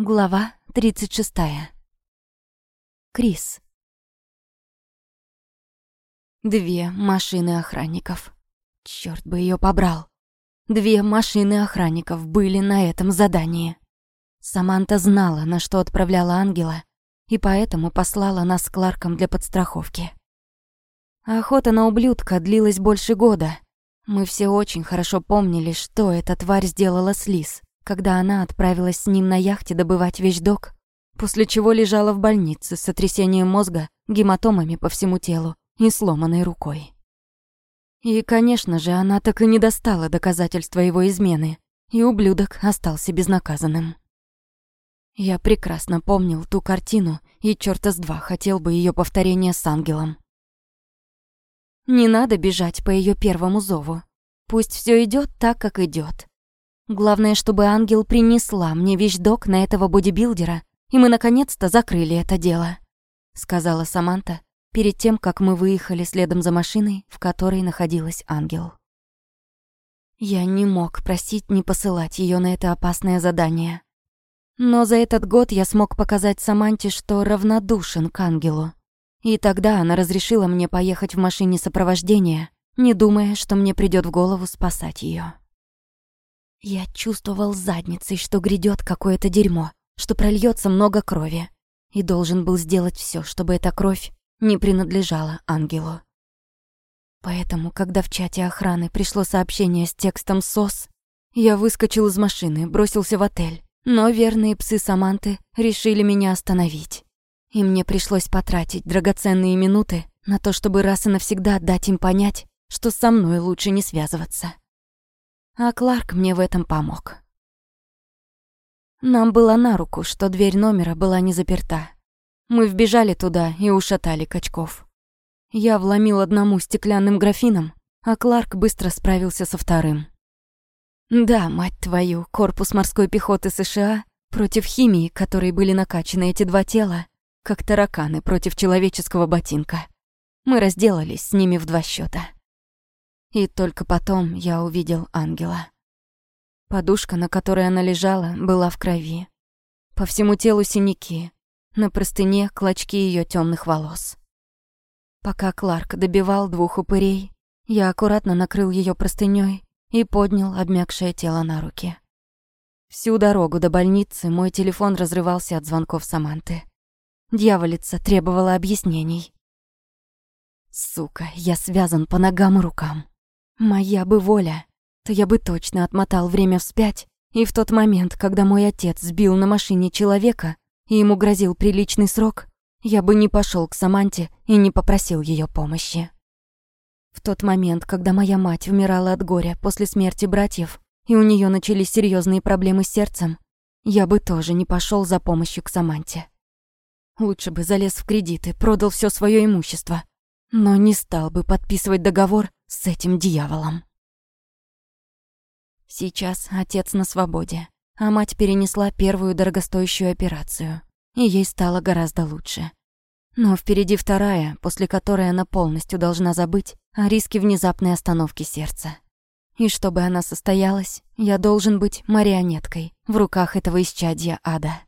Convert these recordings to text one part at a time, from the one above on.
Глава 36. Крис. Две машины охранников. Чёрт бы её побрал. Две машины охранников были на этом задании. Саманта знала, на что отправляла ангела, и поэтому послала нас с Кларком для подстраховки. Охота на ублюдка длилась больше года. Мы все очень хорошо помнили, что эта тварь сделала с Лиз когда она отправилась с ним на яхте добывать вещдок, после чего лежала в больнице с сотрясением мозга, гематомами по всему телу и сломанной рукой. И, конечно же, она так и не достала доказательства его измены, и ублюдок остался безнаказанным. Я прекрасно помнил ту картину и чёрта с два хотел бы ее повторения с ангелом. Не надо бежать по ее первому зову. Пусть все идет так, как идет. Главное, чтобы ангел принесла мне вещдок на этого бодибилдера, и мы наконец-то закрыли это дело», — сказала Саманта перед тем, как мы выехали следом за машиной, в которой находилась ангел. Я не мог просить не посылать ее на это опасное задание. Но за этот год я смог показать Саманте, что равнодушен к ангелу. И тогда она разрешила мне поехать в машине сопровождения, не думая, что мне придёт в голову спасать её. Я чувствовал задницей, что грядет какое-то дерьмо, что прольется много крови, и должен был сделать все, чтобы эта кровь не принадлежала ангелу. Поэтому, когда в чате охраны пришло сообщение с текстом «СОС», я выскочил из машины, бросился в отель, но верные псы Саманты решили меня остановить. И мне пришлось потратить драгоценные минуты на то, чтобы раз и навсегда дать им понять, что со мной лучше не связываться а Кларк мне в этом помог. Нам было на руку, что дверь номера была не заперта. Мы вбежали туда и ушатали качков. Я вломил одному стеклянным графином, а Кларк быстро справился со вторым. Да, мать твою, корпус морской пехоты США против химии, которой были накачаны эти два тела, как тараканы против человеческого ботинка. Мы разделались с ними в два счета. И только потом я увидел ангела. Подушка, на которой она лежала, была в крови. По всему телу синяки, на простыне клочки ее темных волос. Пока Кларк добивал двух упырей, я аккуратно накрыл ее простыней и поднял обмякшее тело на руки. Всю дорогу до больницы мой телефон разрывался от звонков Саманты. Дьяволица требовала объяснений. Сука, я связан по ногам и рукам. Моя бы воля, то я бы точно отмотал время вспять, и в тот момент, когда мой отец сбил на машине человека, и ему грозил приличный срок, я бы не пошел к Саманте и не попросил ее помощи. В тот момент, когда моя мать умирала от горя после смерти братьев, и у нее начались серьезные проблемы с сердцем, я бы тоже не пошел за помощью к Саманте. Лучше бы залез в кредиты, продал все свое имущество, но не стал бы подписывать договор с этим дьяволом. Сейчас отец на свободе, а мать перенесла первую дорогостоящую операцию, и ей стало гораздо лучше. Но впереди вторая, после которой она полностью должна забыть о риске внезапной остановки сердца. И чтобы она состоялась, я должен быть марионеткой в руках этого исчадья ада.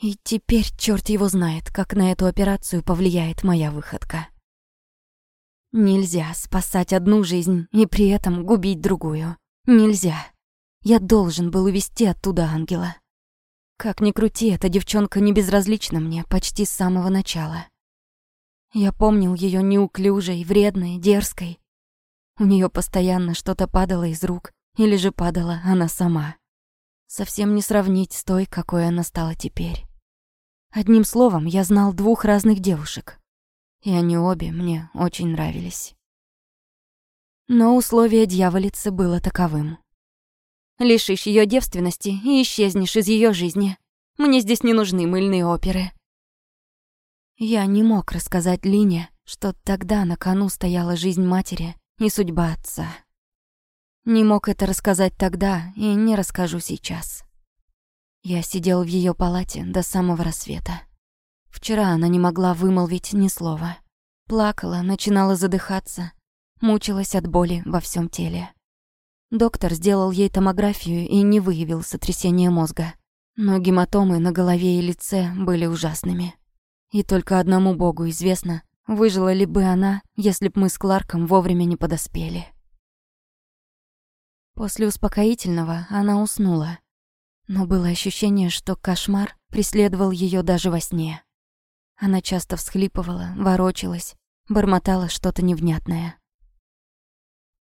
И теперь черт его знает, как на эту операцию повлияет моя выходка. Нельзя спасать одну жизнь и при этом губить другую. Нельзя. Я должен был увести оттуда ангела. Как ни крути, эта девчонка не безразлична мне почти с самого начала. Я помнил ее неуклюжей, вредной, дерзкой. У нее постоянно что-то падало из рук, или же падала она сама. Совсем не сравнить с той, какой она стала теперь. Одним словом, я знал двух разных девушек. И они обе мне очень нравились. Но условие дьяволицы было таковым. Лишишь ее девственности и исчезнешь из ее жизни. Мне здесь не нужны мыльные оперы. Я не мог рассказать Лине, что тогда на кону стояла жизнь матери и судьба отца. Не мог это рассказать тогда и не расскажу сейчас. Я сидел в ее палате до самого рассвета. Вчера она не могла вымолвить ни слова. Плакала, начинала задыхаться, мучилась от боли во всем теле. Доктор сделал ей томографию и не выявил сотрясение мозга. но гематомы на голове и лице были ужасными. И только одному богу известно, выжила ли бы она, если б мы с Кларком вовремя не подоспели. После успокоительного она уснула, но было ощущение, что кошмар преследовал ее даже во сне. Она часто всхлипывала, ворочалась, бормотала что-то невнятное.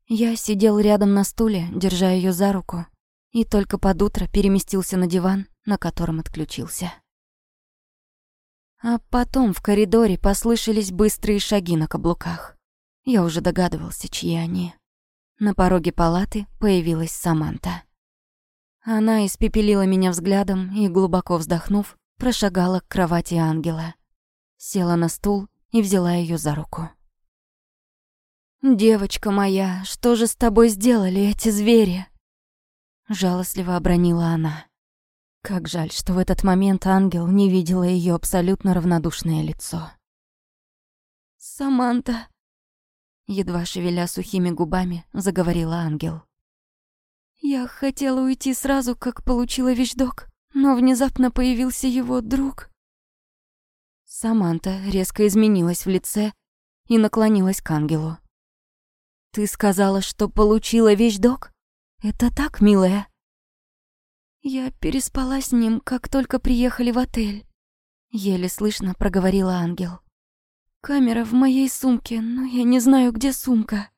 Я сидел рядом на стуле, держа ее за руку, и только под утро переместился на диван, на котором отключился. А потом в коридоре послышались быстрые шаги на каблуках. Я уже догадывался, чьи они. На пороге палаты появилась Саманта. Она испепелила меня взглядом и, глубоко вздохнув, прошагала к кровати ангела. Села на стул и взяла ее за руку. «Девочка моя, что же с тобой сделали эти звери?» Жалостливо обронила она. Как жаль, что в этот момент ангел не видела ее абсолютно равнодушное лицо. «Саманта», едва шевеля сухими губами, заговорила ангел. «Я хотела уйти сразу, как получила вещдок, но внезапно появился его друг». Саманта резко изменилась в лице и наклонилась к ангелу. «Ты сказала, что получила вещдок? Это так, милая?» «Я переспала с ним, как только приехали в отель», — еле слышно проговорила ангел. «Камера в моей сумке, но я не знаю, где сумка».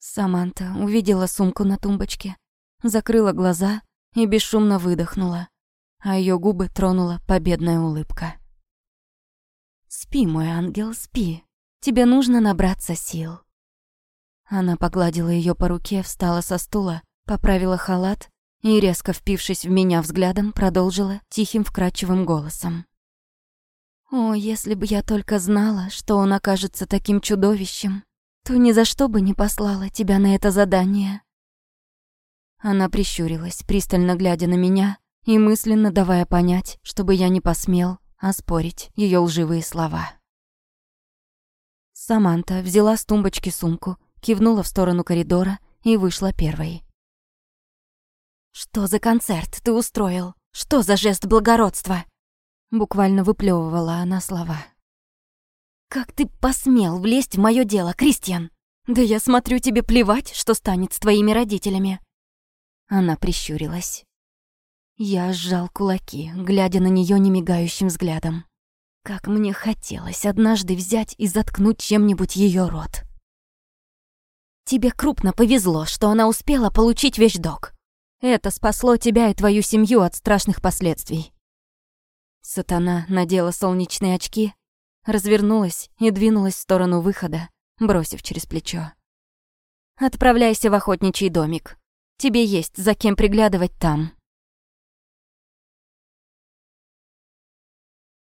Саманта увидела сумку на тумбочке, закрыла глаза и бесшумно выдохнула, а ее губы тронула победная улыбка. «Спи, мой ангел, спи. Тебе нужно набраться сил». Она погладила ее по руке, встала со стула, поправила халат и, резко впившись в меня взглядом, продолжила тихим вкрадчивым голосом. «О, если бы я только знала, что он окажется таким чудовищем, то ни за что бы не послала тебя на это задание». Она прищурилась, пристально глядя на меня и мысленно давая понять, чтобы я не посмел оспорить ее лживые слова. Саманта взяла с тумбочки сумку, кивнула в сторону коридора и вышла первой. «Что за концерт ты устроил? Что за жест благородства?» Буквально выплевывала она слова. «Как ты посмел влезть в мое дело, Кристиан? Да я смотрю, тебе плевать, что станет с твоими родителями». Она прищурилась. Я сжал кулаки, глядя на нее немигающим взглядом. Как мне хотелось однажды взять и заткнуть чем-нибудь ее рот. Тебе крупно повезло, что она успела получить вещдок. Это спасло тебя и твою семью от страшных последствий. Сатана надела солнечные очки, развернулась и двинулась в сторону выхода, бросив через плечо. «Отправляйся в охотничий домик. Тебе есть за кем приглядывать там».